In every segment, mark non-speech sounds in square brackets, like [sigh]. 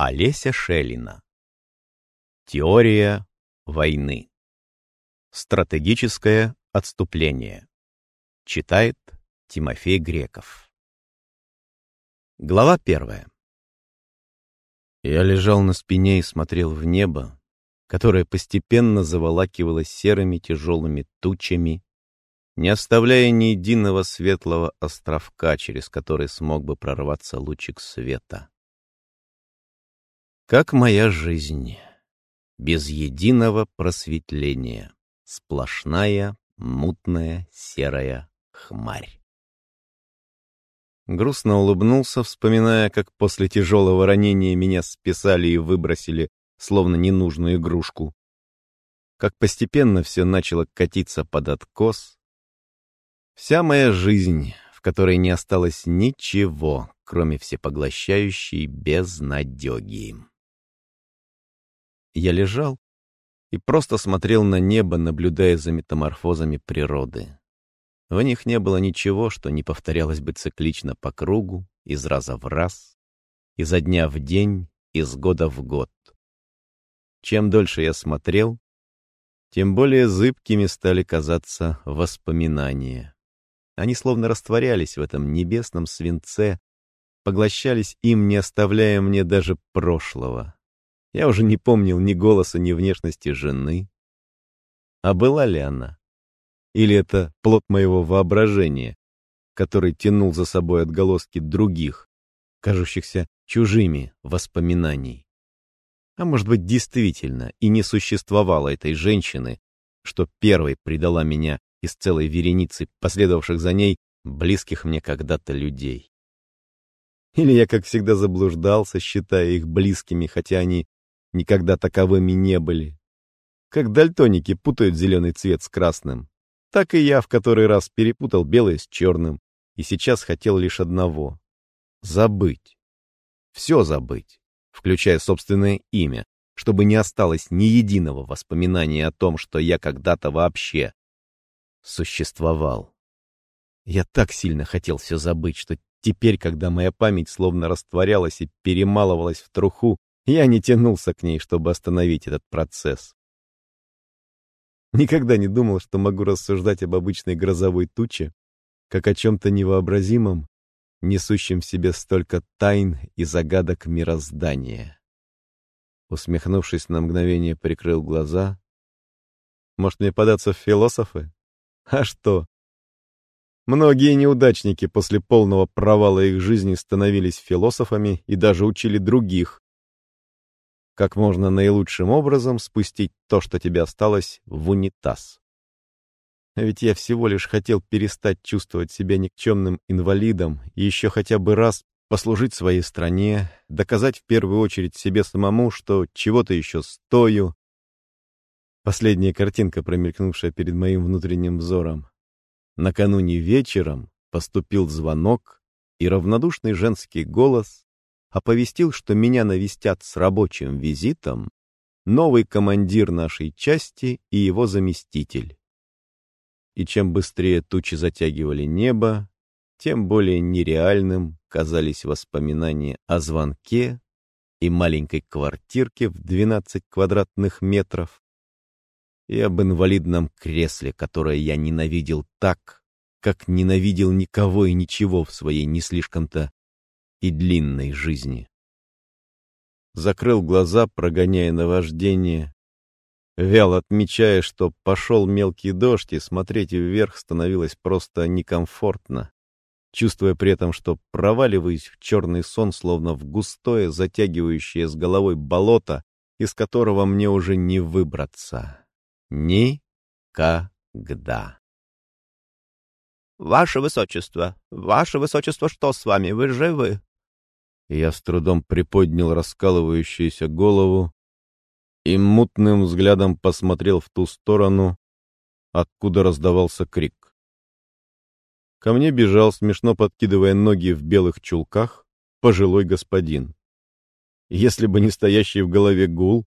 Олеся Шелина. Теория войны. Стратегическое отступление. Читает Тимофей Греков. Глава первая. Я лежал на спине и смотрел в небо, которое постепенно заволакивалось серыми тяжелыми тучами, не оставляя ни единого светлого островка, через который смог бы прорваться лучик света. Как моя жизнь, без единого просветления, сплошная, мутная, серая хмарь. Грустно улыбнулся, вспоминая, как после тяжелого ранения меня списали и выбросили, словно ненужную игрушку. Как постепенно все начало катиться под откос. Вся моя жизнь, в которой не осталось ничего, кроме всепоглощающей безнадеги. Я лежал и просто смотрел на небо, наблюдая за метаморфозами природы. В них не было ничего, что не повторялось бы циклично по кругу, из раза в раз, изо дня в день, из года в год. Чем дольше я смотрел, тем более зыбкими стали казаться воспоминания. Они словно растворялись в этом небесном свинце, поглощались им, не оставляя мне даже прошлого. Я уже не помнил ни голоса, ни внешности жены. А была ли она? Или это плод моего воображения, который тянул за собой отголоски других, кажущихся чужими воспоминаний? А может быть, действительно и не существовало этой женщины, что первой предала меня из целой вереницы последовавших за ней близких мне когда-то людей? Или я, как всегда, заблуждался, считая их близкими, хотя они никогда таковыми не были. Как дальтоники путают зеленый цвет с красным, так и я в который раз перепутал белое с черным и сейчас хотел лишь одного — забыть. Все забыть, включая собственное имя, чтобы не осталось ни единого воспоминания о том, что я когда-то вообще существовал. Я так сильно хотел все забыть, что теперь, когда моя память словно растворялась и перемалывалась в труху, я не тянулся к ней, чтобы остановить этот процесс. Никогда не думал, что могу рассуждать об обычной грозовой туче, как о чем-то невообразимом, несущем в себе столько тайн и загадок мироздания. Усмехнувшись на мгновение, прикрыл глаза. Может, мне податься в философы? А что? Многие неудачники после полного провала их жизни становились философами и даже учили других, как можно наилучшим образом спустить то, что тебе осталось, в унитаз. Ведь я всего лишь хотел перестать чувствовать себя никчемным инвалидом и еще хотя бы раз послужить своей стране, доказать в первую очередь себе самому, что чего-то еще стою. Последняя картинка, промелькнувшая перед моим внутренним взором. Накануне вечером поступил звонок, и равнодушный женский голос оповестил, что меня навестят с рабочим визитом новый командир нашей части и его заместитель. И чем быстрее тучи затягивали небо, тем более нереальным казались воспоминания о звонке и маленькой квартирке в 12 квадратных метров, и об инвалидном кресле, которое я ненавидел так, как ненавидел никого и ничего в своей не слишком-то и длинной жизни. Закрыл глаза, прогоняя наваждение, вяло отмечая, что пошел мелкий дождь, и смотреть вверх становилось просто некомфортно, чувствуя при этом, что проваливаюсь в черный сон, словно в густое, затягивающее с головой болото, из которого мне уже не выбраться. Никогда. «Ваше Высочество! Ваше Высочество, что с вами? Вы живы?» Я с трудом приподнял раскалывающуюся голову и мутным взглядом посмотрел в ту сторону, откуда раздавался крик. Ко мне бежал, смешно подкидывая ноги в белых чулках, пожилой господин. Если бы не стоящий в голове гул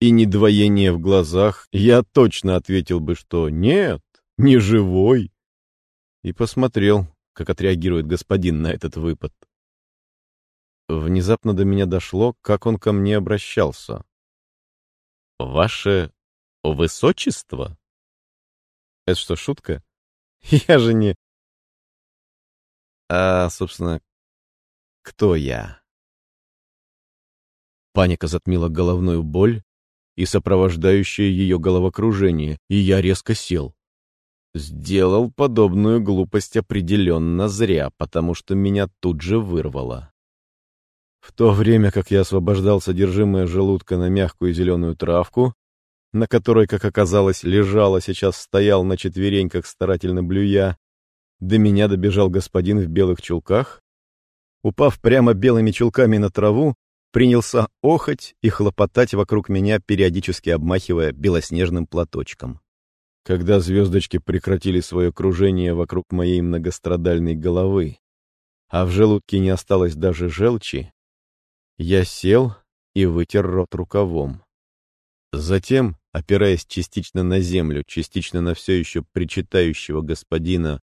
и не двоение в глазах, я точно ответил бы, что нет, не живой. И посмотрел, как отреагирует господин на этот выпад. Внезапно до меня дошло, как он ко мне обращался. «Ваше высочество?» Это что, шутка? [laughs] Я же не... А, собственно, кто я? Паника затмила головную боль и сопровождающее ее головокружение, и я резко сел. Сделал подобную глупость определенно зря, потому что меня тут же вырвало. В то время как я освобождал содержимое желудка на мягкую зеленую травку, на которой, как оказалось, лежала, сейчас стоял на четвереньках, старательно блюя, до меня добежал господин в белых чулках, упав прямо белыми чулками на траву, принялся охать и хлопотать вокруг меня, периодически обмахивая белоснежным платочком. Когда звездочки прекратили свое кружение вокруг моей многострадальной головы, а в желудке не осталось даже желчи, я сел и вытер рот рукавом. Затем, опираясь частично на землю, частично на все еще причитающего господина,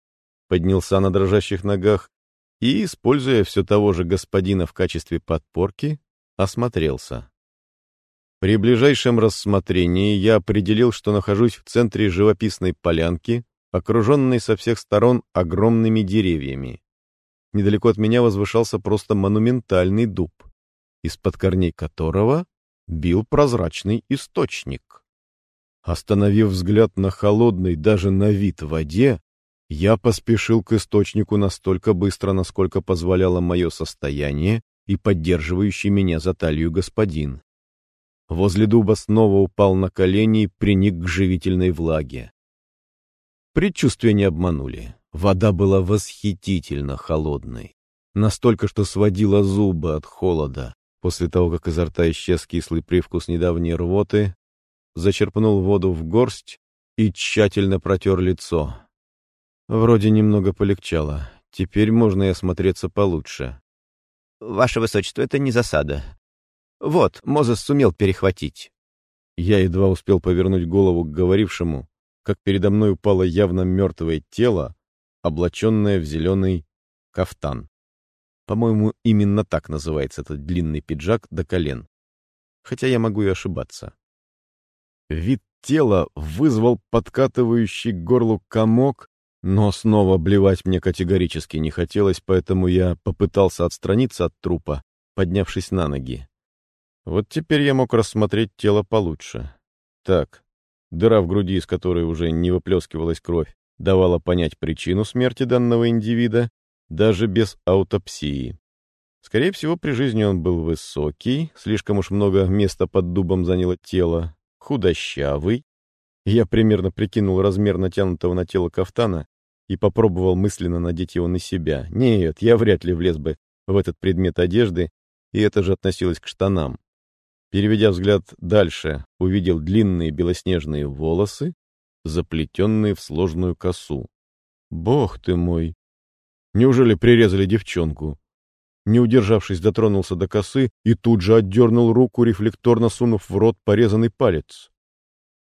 поднялся на дрожащих ногах и, используя все того же господина в качестве подпорки, осмотрелся. При ближайшем рассмотрении я определил, что нахожусь в центре живописной полянки, окруженной со всех сторон огромными деревьями. Недалеко от меня возвышался просто монументальный дуб, из-под корней которого бил прозрачный источник. Остановив взгляд на холодной даже на вид воде, я поспешил к источнику настолько быстро, насколько позволяло мое состояние и поддерживающий меня за талию господин. Возле дуба снова упал на колени и приник к живительной влаге. Предчувствия не обманули. Вода была восхитительно холодной. Настолько, что сводила зубы от холода. После того, как изо рта исчез кислый привкус недавней рвоты, зачерпнул воду в горсть и тщательно протер лицо. Вроде немного полегчало. Теперь можно и осмотреться получше. «Ваше высочество, это не засада. Вот, Мозес сумел перехватить». Я едва успел повернуть голову к говорившему, как передо мной упало явно мертвое тело, облаченное в зеленый кафтан. По-моему, именно так называется этот длинный пиджак до колен. Хотя я могу и ошибаться. Вид тела вызвал подкатывающий горлу комок, но снова блевать мне категорически не хотелось, поэтому я попытался отстраниться от трупа, поднявшись на ноги. Вот теперь я мог рассмотреть тело получше. Так, дыра в груди, из которой уже не выплескивалась кровь, давала понять причину смерти данного индивида, даже без аутопсии. Скорее всего, при жизни он был высокий, слишком уж много места под дубом заняло тело, худощавый. Я примерно прикинул размер натянутого на тело кафтана и попробовал мысленно надеть его на себя. Нет, я вряд ли влез бы в этот предмет одежды, и это же относилось к штанам. Переведя взгляд дальше, увидел длинные белоснежные волосы, заплетенные в сложную косу. Бог ты мой! Неужели прирезали девчонку? Не удержавшись, дотронулся до косы и тут же отдернул руку, рефлекторно сунув в рот порезанный палец.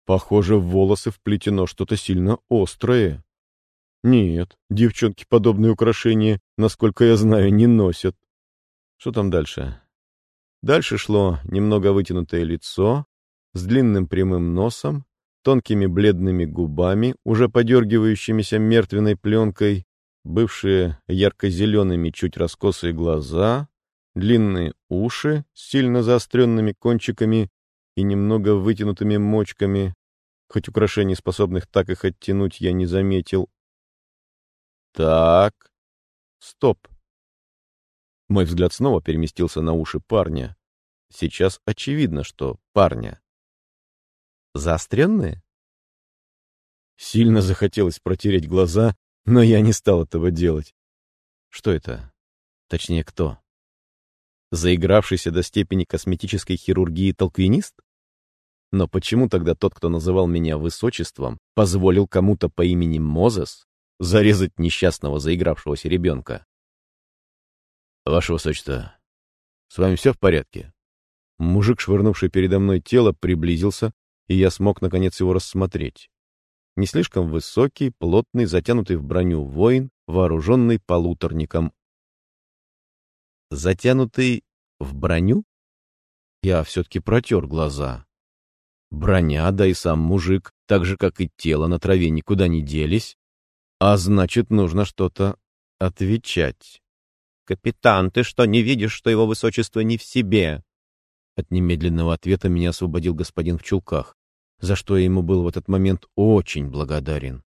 Похоже, в волосы вплетено что-то сильно острое. Нет, девчонки подобные украшения, насколько я знаю, не носят. Что там дальше? Дальше шло немного вытянутое лицо с длинным прямым носом, тонкими бледными губами, уже подергивающимися мертвенной пленкой, бывшие ярко-зелеными чуть раскосые глаза, длинные уши с сильно заостренными кончиками и немного вытянутыми мочками, хоть украшений, способных так их оттянуть, я не заметил. Так, стоп. Мой взгляд снова переместился на уши парня. Сейчас очевидно, что парня. Заостренные? Сильно захотелось протереть глаза но я не стал этого делать. Что это? Точнее, кто? Заигравшийся до степени косметической хирургии толквинист? Но почему тогда тот, кто называл меня высочеством, позволил кому-то по имени Мозес зарезать несчастного заигравшегося ребенка? Ваше высочество, с вами все в порядке? Мужик, швырнувший передо мной тело, приблизился, и я смог наконец его рассмотреть не слишком высокий, плотный, затянутый в броню воин, вооруженный полуторником. Затянутый в броню? Я все-таки протер глаза. Броня, да и сам мужик, так же, как и тело на траве, никуда не делись. А значит, нужно что-то отвечать. «Капитан, ты что, не видишь, что его высочество не в себе?» От немедленного ответа меня освободил господин в чулках, за что я ему был в этот момент очень благодарен.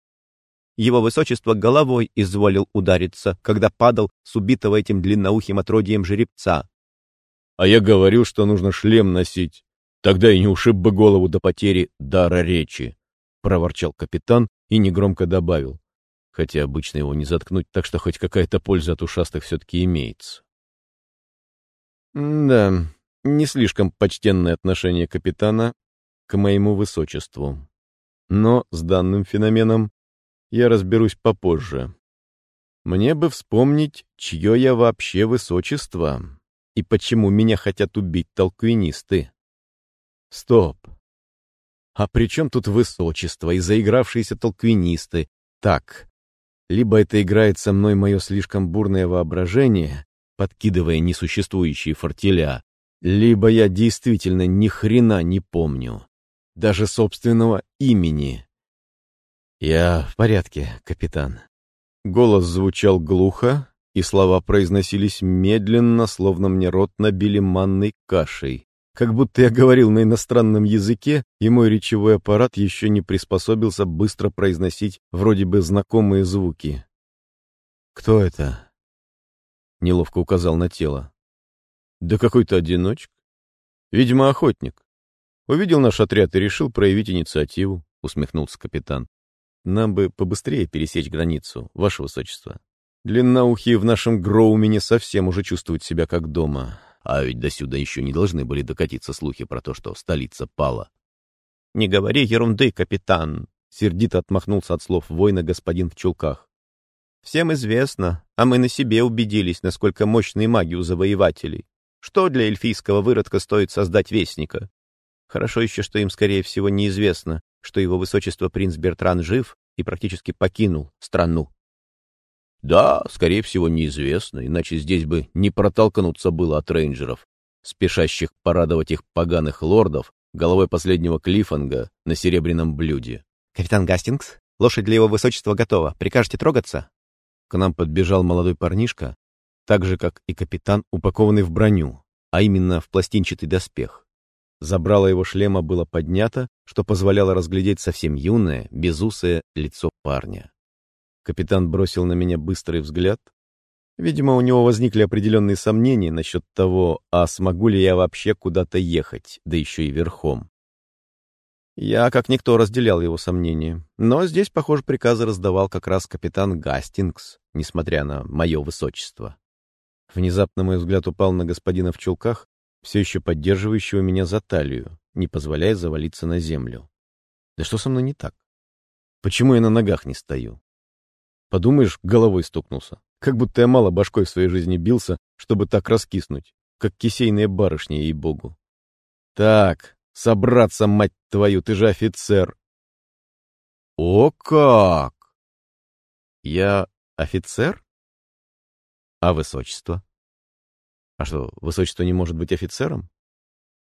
Его высочество головой изволил удариться, когда падал с убитого этим длинноухим отродьем жеребца. А я говорил, что нужно шлем носить. Тогда и не ушиб бы голову до потери дара речи, — проворчал капитан и негромко добавил. Хотя обычно его не заткнуть, так что хоть какая-то польза от ушастых все-таки имеется. да, не слишком почтенное отношение капитана к моему высочеству. Но с данным феноменом я разберусь попозже. Мне бы вспомнить, чье я вообще высочество и почему меня хотят убить толквинисты. Стоп. А при чем тут высочество и заигравшиеся толквинисты? Так, либо это играет со мной мое слишком бурное воображение, подкидывая несуществующие фортеля, либо я действительно ни хрена не помню. Даже собственного имени. Я в порядке, капитан. Голос звучал глухо, и слова произносились медленно, словно мне рот набили манной кашей. Как будто я говорил на иностранном языке, и мой речевой аппарат еще не приспособился быстро произносить вроде бы знакомые звуки. «Кто это?» Неловко указал на тело. «Да какой-то одиночка. Видимо, охотник. Увидел наш отряд и решил проявить инициативу», — усмехнулся капитан. «Нам бы побыстрее пересечь границу, ваше высочество». Длинноухие в нашем Гроумене совсем уже чувствуют себя как дома. А ведь до сюда еще не должны были докатиться слухи про то, что столица пала. «Не говори ерунды, капитан!» — сердито отмахнулся от слов воина господин в чулках. «Всем известно, а мы на себе убедились, насколько мощные маги у завоевателей. Что для эльфийского выродка стоит создать вестника? Хорошо еще, что им, скорее всего, неизвестно, что его высочество принц Бертран жив и практически покинул страну. Да, скорее всего, неизвестно, иначе здесь бы не протолкнуться было от рейнджеров, спешащих порадовать их поганых лордов головой последнего клиффанга на серебряном блюде. «Капитан Гастингс, лошадь для его высочества готова. Прикажете трогаться?» К нам подбежал молодой парнишка, так же, как и капитан, упакованный в броню, а именно в пластинчатый доспех. Забрало его шлема было поднято, что позволяло разглядеть совсем юное, безусое лицо парня. Капитан бросил на меня быстрый взгляд. Видимо, у него возникли определенные сомнения насчет того, а смогу ли я вообще куда-то ехать, да еще и верхом. Я, как никто, разделял его сомнения. Но здесь, похоже, приказы раздавал как раз капитан Гастингс, несмотря на мое высочество. Внезапно мой взгляд упал на господина в чулках, все еще поддерживающего меня за талию, не позволяя завалиться на землю. Да что со мной не так? Почему я на ногах не стою? Подумаешь, головой стукнулся. Как будто я мало башкой в своей жизни бился, чтобы так раскиснуть, как кисейная барышня, ей-богу. Так, собраться, мать твою, ты же офицер. О как! Я офицер? А высочество? А что, высочество не может быть офицером?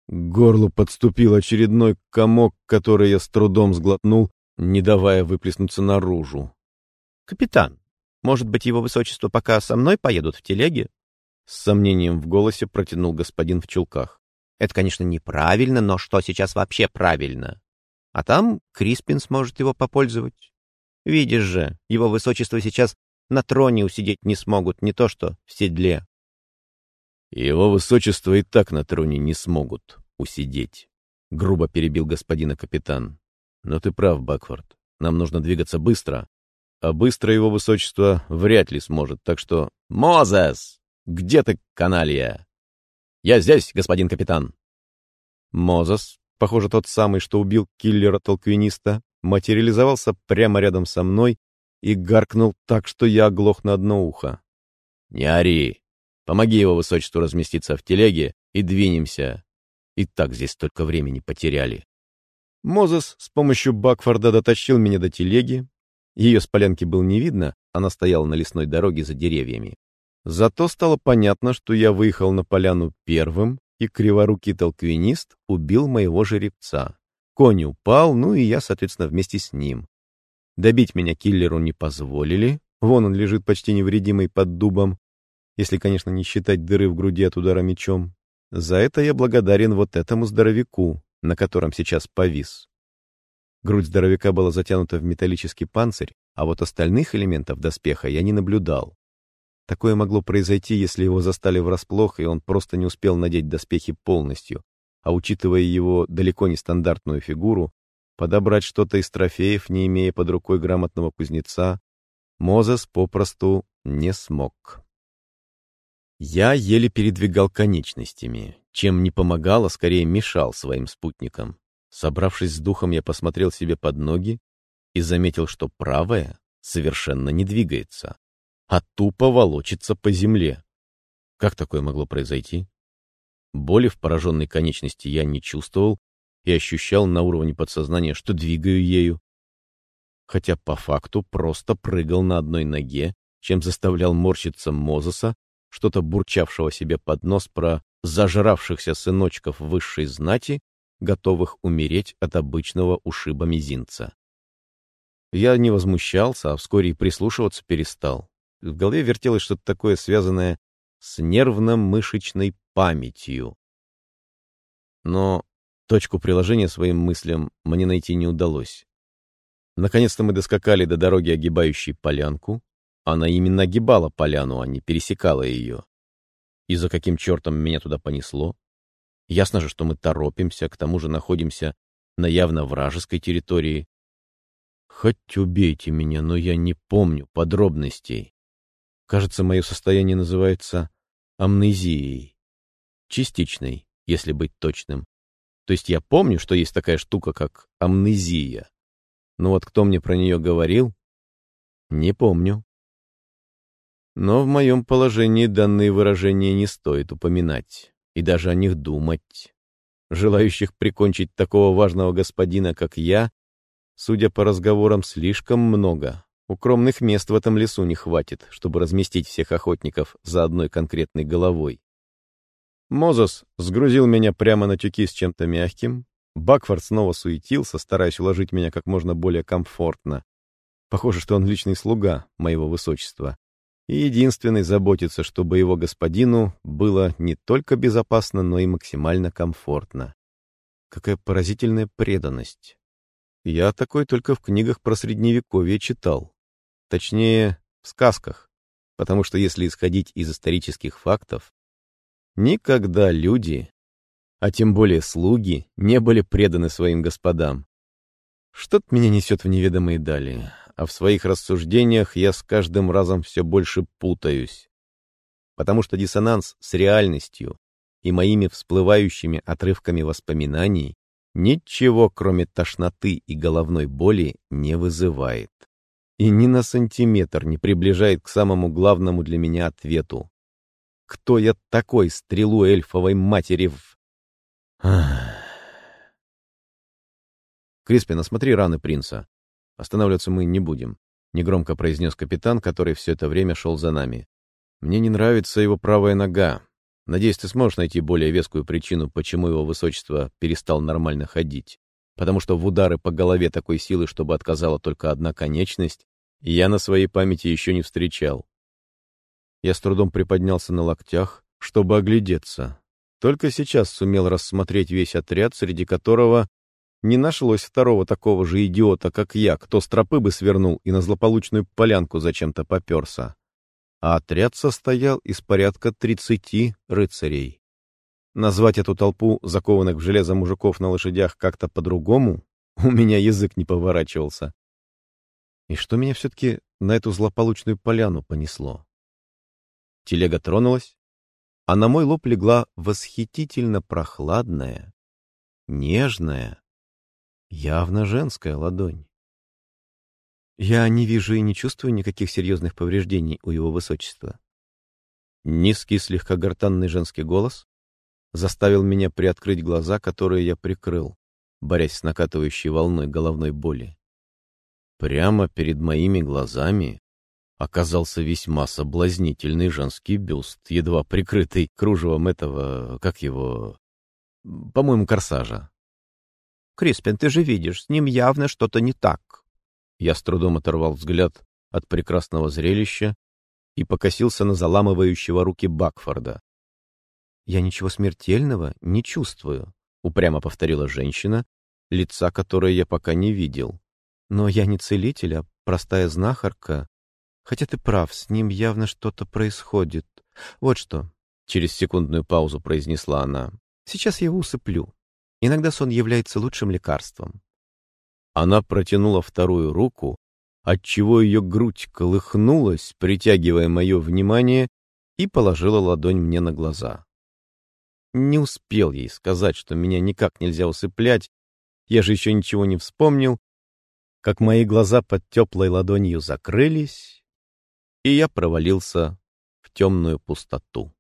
К горлу подступил очередной комок, который я с трудом сглотнул, не давая выплеснуться наружу. «Капитан, может быть, его высочество пока со мной поедут в телеге?» С сомнением в голосе протянул господин в чулках. «Это, конечно, неправильно, но что сейчас вообще правильно? А там Криспин сможет его попользовать. Видишь же, его высочество сейчас на троне усидеть не смогут, не то что в седле». «Его высочество и так на троне не смогут усидеть», — грубо перебил господина капитан. «Но ты прав, Бакфорд. Нам нужно двигаться быстро, а быстро его высочество вряд ли сможет, так что... «Мозес! Где ты, каналья?» «Я здесь, господин капитан!» Мозес, похоже, тот самый, что убил киллера-толквиниста, материализовался прямо рядом со мной и гаркнул так, что я оглох на одно ухо. «Не ори! Помоги его высочеству разместиться в телеге и двинемся. И так здесь столько времени потеряли». Мозес с помощью Бакфорда дотащил меня до телеги, ее с полянки было не видно, она стояла на лесной дороге за деревьями. Зато стало понятно, что я выехал на поляну первым, и криворукий толквинист убил моего жеребца. Конь упал, ну и я, соответственно, вместе с ним. Добить меня киллеру не позволили, вон он лежит почти невредимый под дубом, если, конечно, не считать дыры в груди от удара мечом. За это я благодарен вот этому здоровяку, на котором сейчас повис. Грудь здоровяка была затянута в металлический панцирь, а вот остальных элементов доспеха я не наблюдал. Такое могло произойти, если его застали врасплох, и он просто не успел надеть доспехи полностью, а учитывая его далеко не стандартную фигуру, подобрать что-то из трофеев, не имея под рукой грамотного кузнеца, Мозес попросту не смог. Я еле передвигал конечностями, чем не помогал, а скорее мешал своим спутникам. Собравшись с духом, я посмотрел себе под ноги и заметил, что правая совершенно не двигается, а тупо волочится по земле. Как такое могло произойти? Боли в пораженной конечности я не чувствовал и ощущал на уровне подсознания, что двигаю ею. Хотя по факту просто прыгал на одной ноге, чем заставлял морщиться Мозеса, что-то бурчавшего себе под нос про зажравшихся сыночков высшей знати, готовых умереть от обычного ушиба мизинца. Я не возмущался, а вскоре и прислушиваться перестал. В голове вертелось что-то такое, связанное с нервно-мышечной памятью. Но точку приложения своим мыслям мне найти не удалось. Наконец-то мы доскакали до дороги, огибающей полянку. Она именно огибала поляну, а не пересекала ее. И за каким чертом меня туда понесло? Ясно же, что мы торопимся, к тому же находимся на явно вражеской территории. Хоть убейте меня, но я не помню подробностей. Кажется, мое состояние называется амнезией. Частичной, если быть точным. То есть я помню, что есть такая штука, как амнезия. Но вот кто мне про нее говорил, не помню. Но в моем положении данные выражения не стоит упоминать и даже о них думать. Желающих прикончить такого важного господина, как я, судя по разговорам, слишком много. Укромных мест в этом лесу не хватит, чтобы разместить всех охотников за одной конкретной головой. Мозес сгрузил меня прямо на тюки с чем-то мягким. Бакфорд снова суетился, стараясь уложить меня как можно более комфортно. Похоже, что он личный слуга моего высочества и единственный заботится, чтобы его господину было не только безопасно, но и максимально комфортно. Какая поразительная преданность. Я такой только в книгах про Средневековье читал. Точнее, в сказках. Потому что если исходить из исторических фактов, никогда люди, а тем более слуги, не были преданы своим господам. Что-то меня несет в неведомые дали а в своих рассуждениях я с каждым разом все больше путаюсь. Потому что диссонанс с реальностью и моими всплывающими отрывками воспоминаний ничего, кроме тошноты и головной боли, не вызывает. И ни на сантиметр не приближает к самому главному для меня ответу. Кто я такой, стрелу эльфовой матери в... Криспин, осмотри раны принца. Останавливаться мы не будем», — негромко произнес капитан, который все это время шел за нами. «Мне не нравится его правая нога. Надеюсь, ты сможешь найти более вескую причину, почему его высочество перестал нормально ходить. Потому что в удары по голове такой силы, чтобы отказала только одна конечность, я на своей памяти еще не встречал. Я с трудом приподнялся на локтях, чтобы оглядеться. Только сейчас сумел рассмотреть весь отряд, среди которого не нашлось второго такого же идиота, как я, кто с тропы бы свернул и на злополучную полянку зачем-то поперся. А отряд состоял из порядка тридцати рыцарей. Назвать эту толпу закованных в железо мужиков на лошадях как-то по-другому [laughs] у меня язык не поворачивался. И что меня все-таки на эту злополучную поляну понесло? Телега тронулась, а на мой лоб легла восхитительно прохладная, нежная, Явно женская ладонь. Я не вижу и не чувствую никаких серьезных повреждений у его высочества. Низкий, слегка гортанный женский голос заставил меня приоткрыть глаза, которые я прикрыл, борясь с накатывающей волной головной боли. Прямо перед моими глазами оказался весьма соблазнительный женский бюст, едва прикрытый кружевом этого, как его, по-моему, корсажа. «Криспин, ты же видишь, с ним явно что-то не так». Я с трудом оторвал взгляд от прекрасного зрелища и покосился на заламывающего руки Бакфорда. «Я ничего смертельного не чувствую», — упрямо повторила женщина, лица которой я пока не видел. «Но я не целитель, а простая знахарка, Хотя ты прав, с ним явно что-то происходит. Вот что, — через секундную паузу произнесла она, — сейчас я его усыплю. Иногда сон является лучшим лекарством. Она протянула вторую руку, отчего ее грудь колыхнулась, притягивая мое внимание, и положила ладонь мне на глаза. Не успел ей сказать, что меня никак нельзя усыплять, я же еще ничего не вспомнил, как мои глаза под теплой ладонью закрылись, и я провалился в темную пустоту.